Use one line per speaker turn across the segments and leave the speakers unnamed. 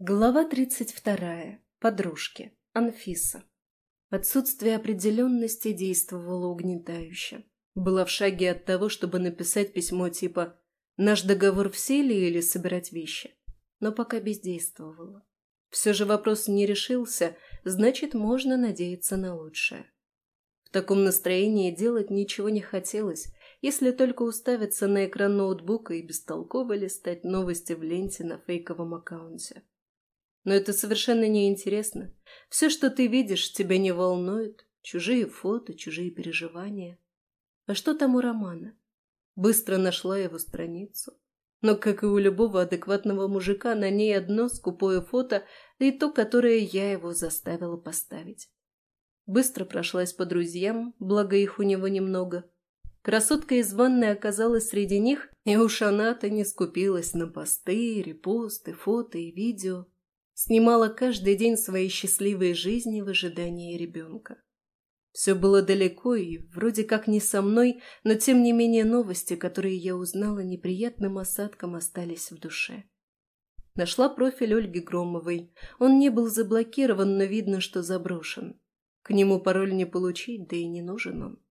Глава 32. Подружки. Анфиса. Отсутствие определенности действовало угнетающе. Была в шаге от того, чтобы написать письмо типа «Наш договор в силе» или «Собирать вещи». Но пока бездействовала. Все же вопрос не решился, значит, можно надеяться на лучшее. В таком настроении делать ничего не хотелось, если только уставиться на экран ноутбука и бестолково листать новости в ленте на фейковом аккаунте. Но это совершенно неинтересно. Все, что ты видишь, тебя не волнует. Чужие фото, чужие переживания. А что там у Романа? Быстро нашла его страницу. Но, как и у любого адекватного мужика, на ней одно скупое фото, да и то, которое я его заставила поставить. Быстро прошлась по друзьям, благо их у него немного. Красотка из ванной оказалась среди них, и уж она-то не скупилась на посты, репосты, фото и видео снимала каждый день своей счастливой жизни в ожидании ребенка. Все было далеко и вроде как не со мной, но тем не менее новости, которые я узнала, неприятным осадком остались в душе. Нашла профиль Ольги Громовой. Он не был заблокирован, но видно, что заброшен. К нему пароль не получить, да и не нужен он.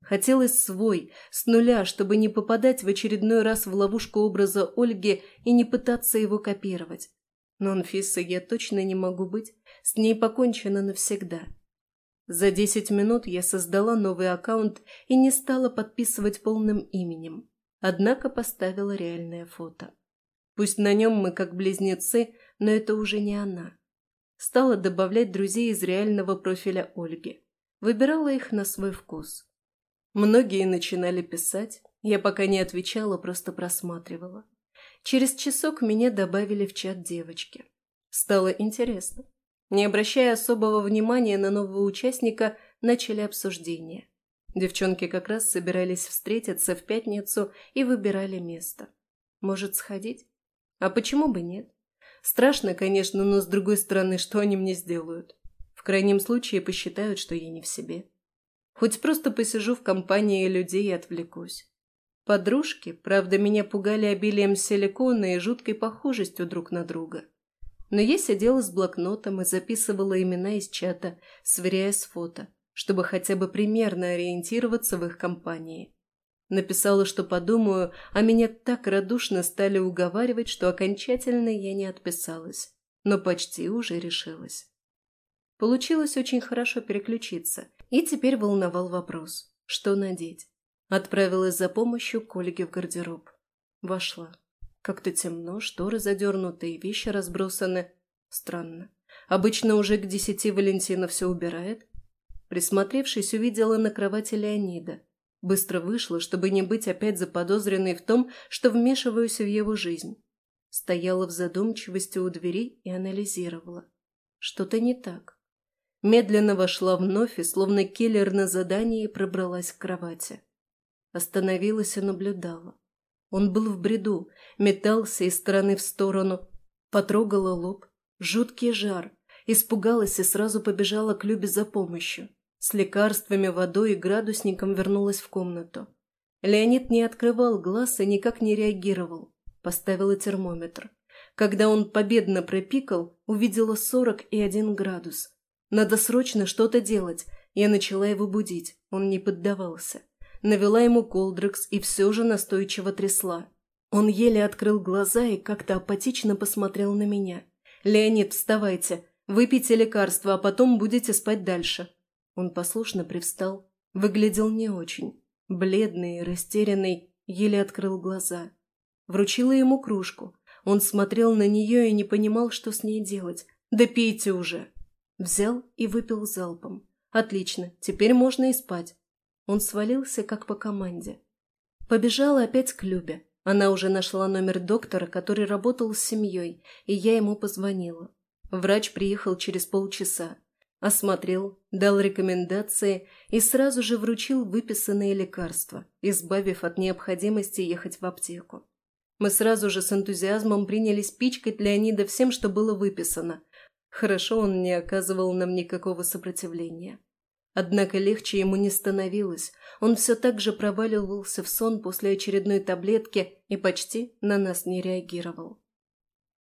Хотелось свой, с нуля, чтобы не попадать в очередной раз в ловушку образа Ольги и не пытаться его копировать. Но Анфисой я точно не могу быть, с ней покончено навсегда. За десять минут я создала новый аккаунт и не стала подписывать полным именем, однако поставила реальное фото. Пусть на нем мы как близнецы, но это уже не она. Стала добавлять друзей из реального профиля Ольги. Выбирала их на свой вкус. Многие начинали писать, я пока не отвечала, просто просматривала. Через часок меня добавили в чат девочки. Стало интересно. Не обращая особого внимания на нового участника, начали обсуждение. Девчонки как раз собирались встретиться в пятницу и выбирали место. Может, сходить? А почему бы нет? Страшно, конечно, но с другой стороны, что они мне сделают? В крайнем случае посчитают, что я не в себе. Хоть просто посижу в компании людей и отвлекусь. Подружки, правда, меня пугали обилием силикона и жуткой похожестью друг на друга. Но я сидела с блокнотом и записывала имена из чата, сверяя с фото, чтобы хотя бы примерно ориентироваться в их компании. Написала, что подумаю, а меня так радушно стали уговаривать, что окончательно я не отписалась, но почти уже решилась. Получилось очень хорошо переключиться, и теперь волновал вопрос, что надеть. Отправилась за помощью к Ольге в гардероб. Вошла. Как-то темно, шторы задернуты и вещи разбросаны. Странно. Обычно уже к десяти Валентина все убирает. Присмотревшись, увидела на кровати Леонида. Быстро вышла, чтобы не быть опять заподозренной в том, что вмешиваюсь в его жизнь. Стояла в задумчивости у двери и анализировала. Что-то не так. Медленно вошла вновь и, словно киллер на задании, пробралась к кровати. Остановилась и наблюдала. Он был в бреду, метался из стороны в сторону, потрогала лоб. Жуткий жар. Испугалась и сразу побежала к Любе за помощью. С лекарствами, водой и градусником вернулась в комнату. Леонид не открывал глаз и никак не реагировал. Поставила термометр. Когда он победно пропикал, увидела сорок и один градус. Надо срочно что-то делать. Я начала его будить. Он не поддавался навела ему колдрекс и все же настойчиво трясла. Он еле открыл глаза и как-то апатично посмотрел на меня. «Леонид, вставайте, выпейте лекарство, а потом будете спать дальше». Он послушно привстал, выглядел не очень. Бледный, растерянный, еле открыл глаза. Вручила ему кружку. Он смотрел на нее и не понимал, что с ней делать. «Да пейте уже!» Взял и выпил залпом. «Отлично, теперь можно и спать. Он свалился, как по команде. Побежала опять к Любе. Она уже нашла номер доктора, который работал с семьей, и я ему позвонила. Врач приехал через полчаса. Осмотрел, дал рекомендации и сразу же вручил выписанные лекарства, избавив от необходимости ехать в аптеку. Мы сразу же с энтузиазмом принялись пичкать Леонида всем, что было выписано. Хорошо он не оказывал нам никакого сопротивления. Однако легче ему не становилось. Он все так же проваливался в сон после очередной таблетки и почти на нас не реагировал.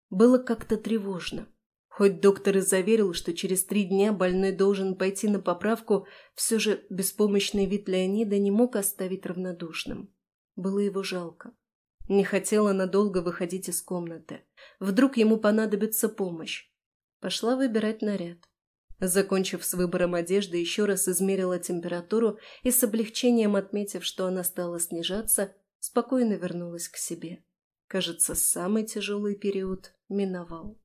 Было как-то тревожно. Хоть доктор и заверил, что через три дня больной должен пойти на поправку, все же беспомощный вид Леонида не мог оставить равнодушным. Было его жалко. Не хотела надолго выходить из комнаты. Вдруг ему понадобится помощь. Пошла выбирать наряд. Закончив с выбором одежды, еще раз измерила температуру и с облегчением отметив, что она стала снижаться, спокойно вернулась к себе. Кажется, самый тяжелый период миновал.